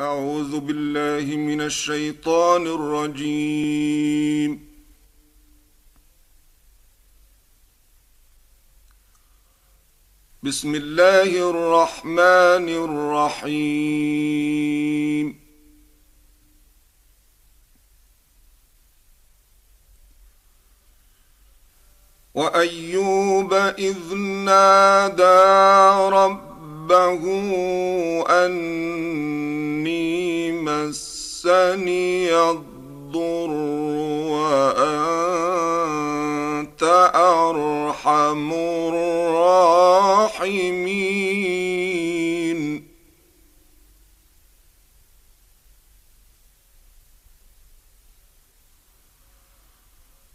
أعوذ بالله من الشيطان الرجيم. بسم الله الرحمن الرحيم. وأيوب إذ نادى ربه أني مسني الضر وأنت أرحم الراحمين.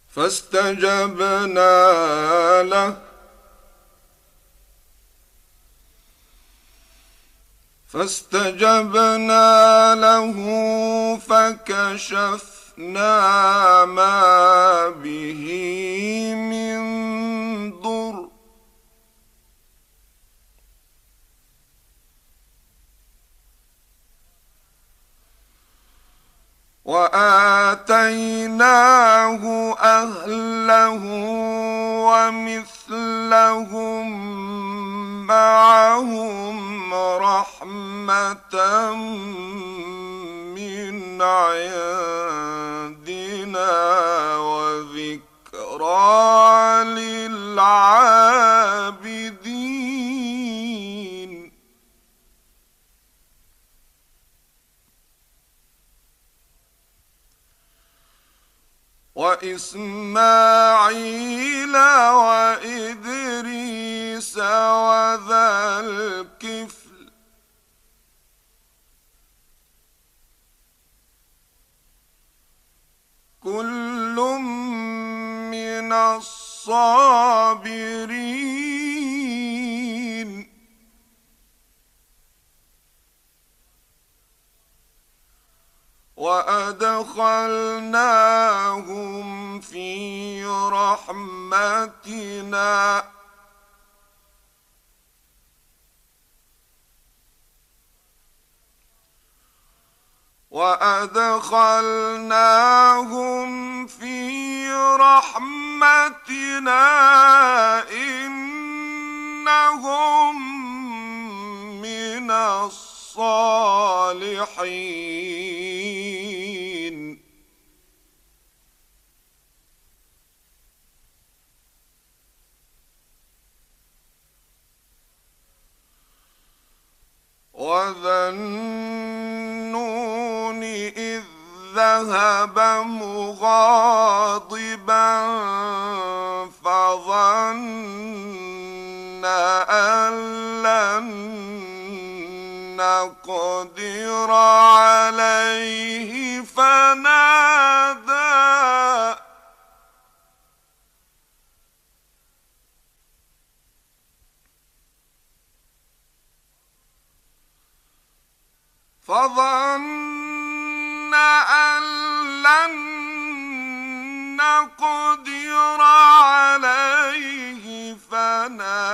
فاستجبنا له فاستجبنا له فكشفنا ما به من ضر. واتيناه اهله ومثلهم معهم من وذكرى للعابدين. وإسماعيل وإدريس وذا الكفل كل من الصابرين. وأدخلناهم في رحمتنا. وأدخلناهم في رحمتنا إنهم من الصالحين. إذ ذهب مغاضبا فظن أن لن نقدر عليه فنادى. فظن أن لن نقدر عليه فنادى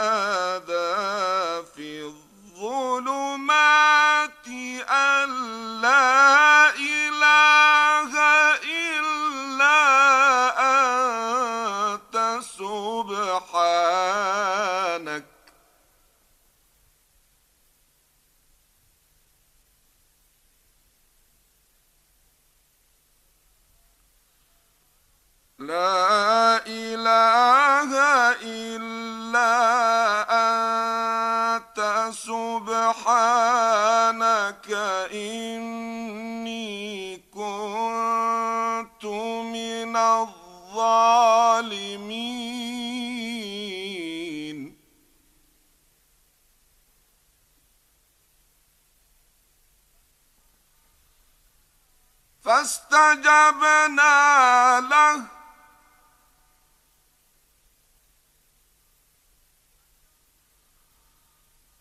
إني كنت من الظالمين. فاستجبنا له.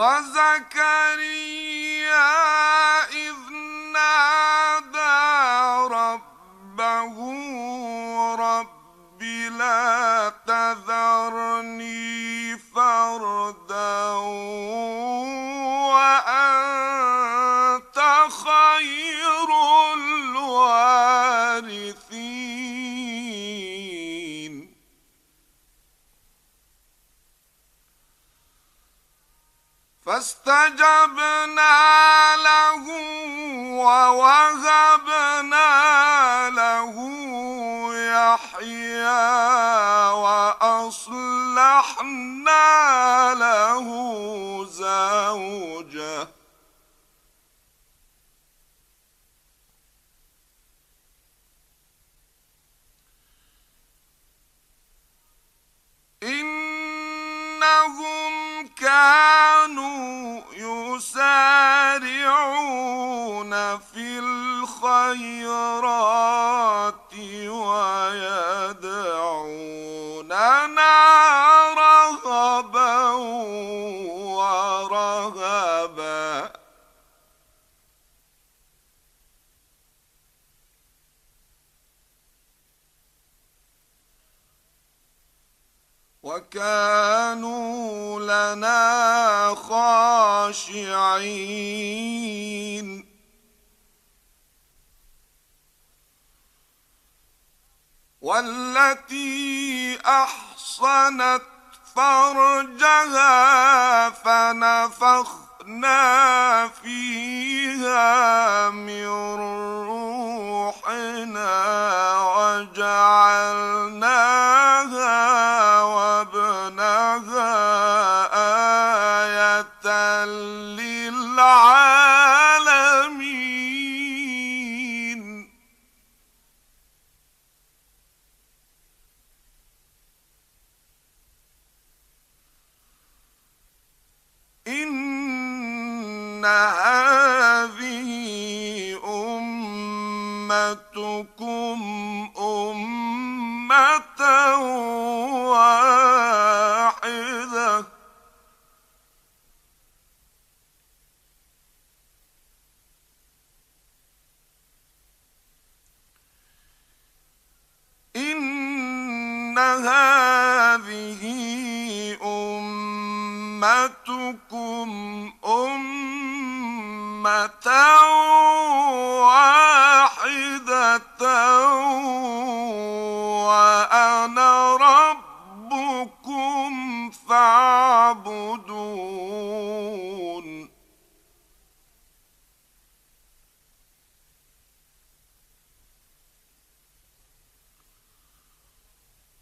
وزكريا إذ نادى ربه رب لا تذرني فردا ويدعوننا رغبا ورهبا. وكانوا لنا خاشعين. والتي أحصنت فرجها فنفخنا فيها من روحنا وجعلناها هذه أمتكم أمة واحدة. إن هذه أمتكم واحدة وأنا ربكم فاعبدون.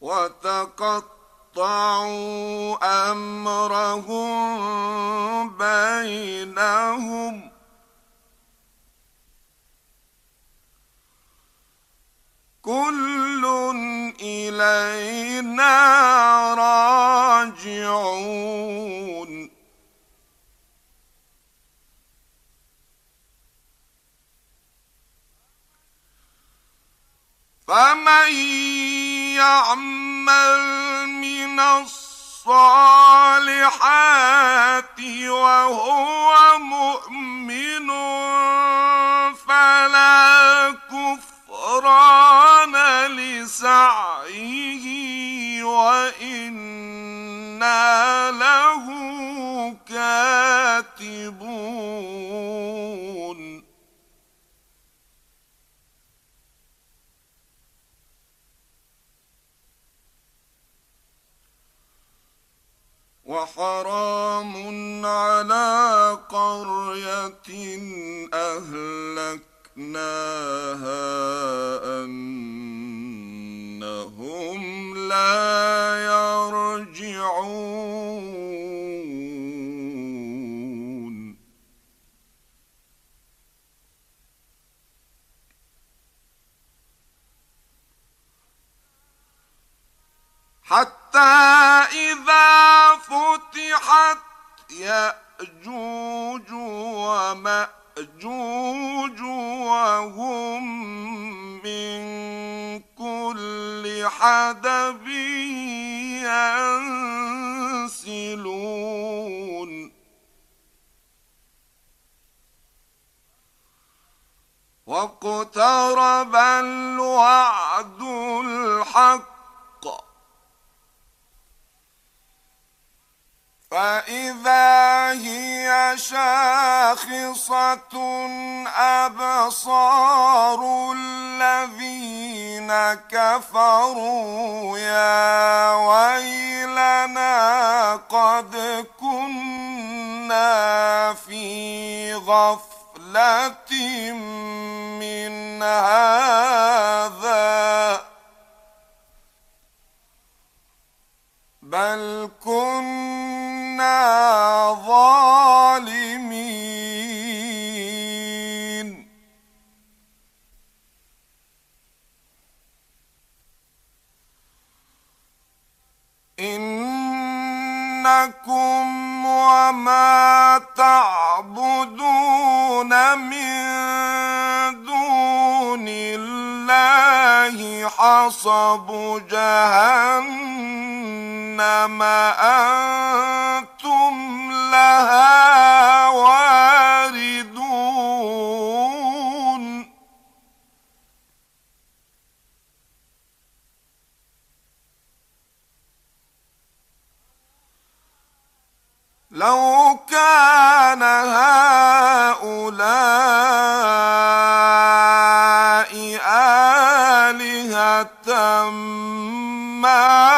وتقطعوا أمرهم بينهم كل إلينا راجعون. فمن يعمل من الصالحات وهو مؤمن فلا كفران لسعيه وإنا له كاتبون. وحرام على قرية أهلكناها أنهم لا أحد بينسلون. ينسلون واقترب الوعد الحق فإذا هي شاخصة أبصار الذين كفروا يا ويلنا قد كنا في غفلة من هذا بل كنا ظالمين. إنكم وما تعبدون من دون الله حصب جهنم. أنتم لها واردون لو كان هؤلاء آلهة ما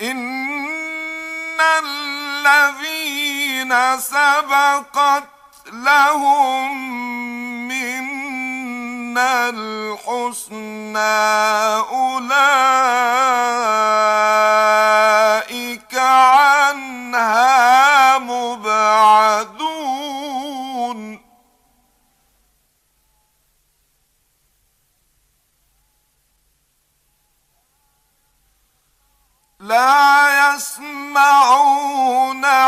إن الذين سبقت لهم منا الحسنى أولئك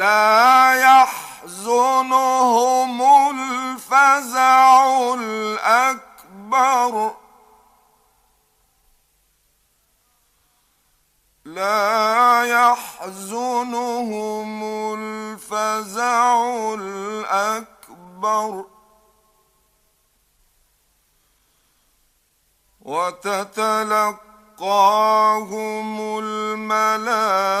لا يحزنهم الفزع الأكبر. لا يحزنهم الفزع الأكبر. وتتلقاهم الملائكة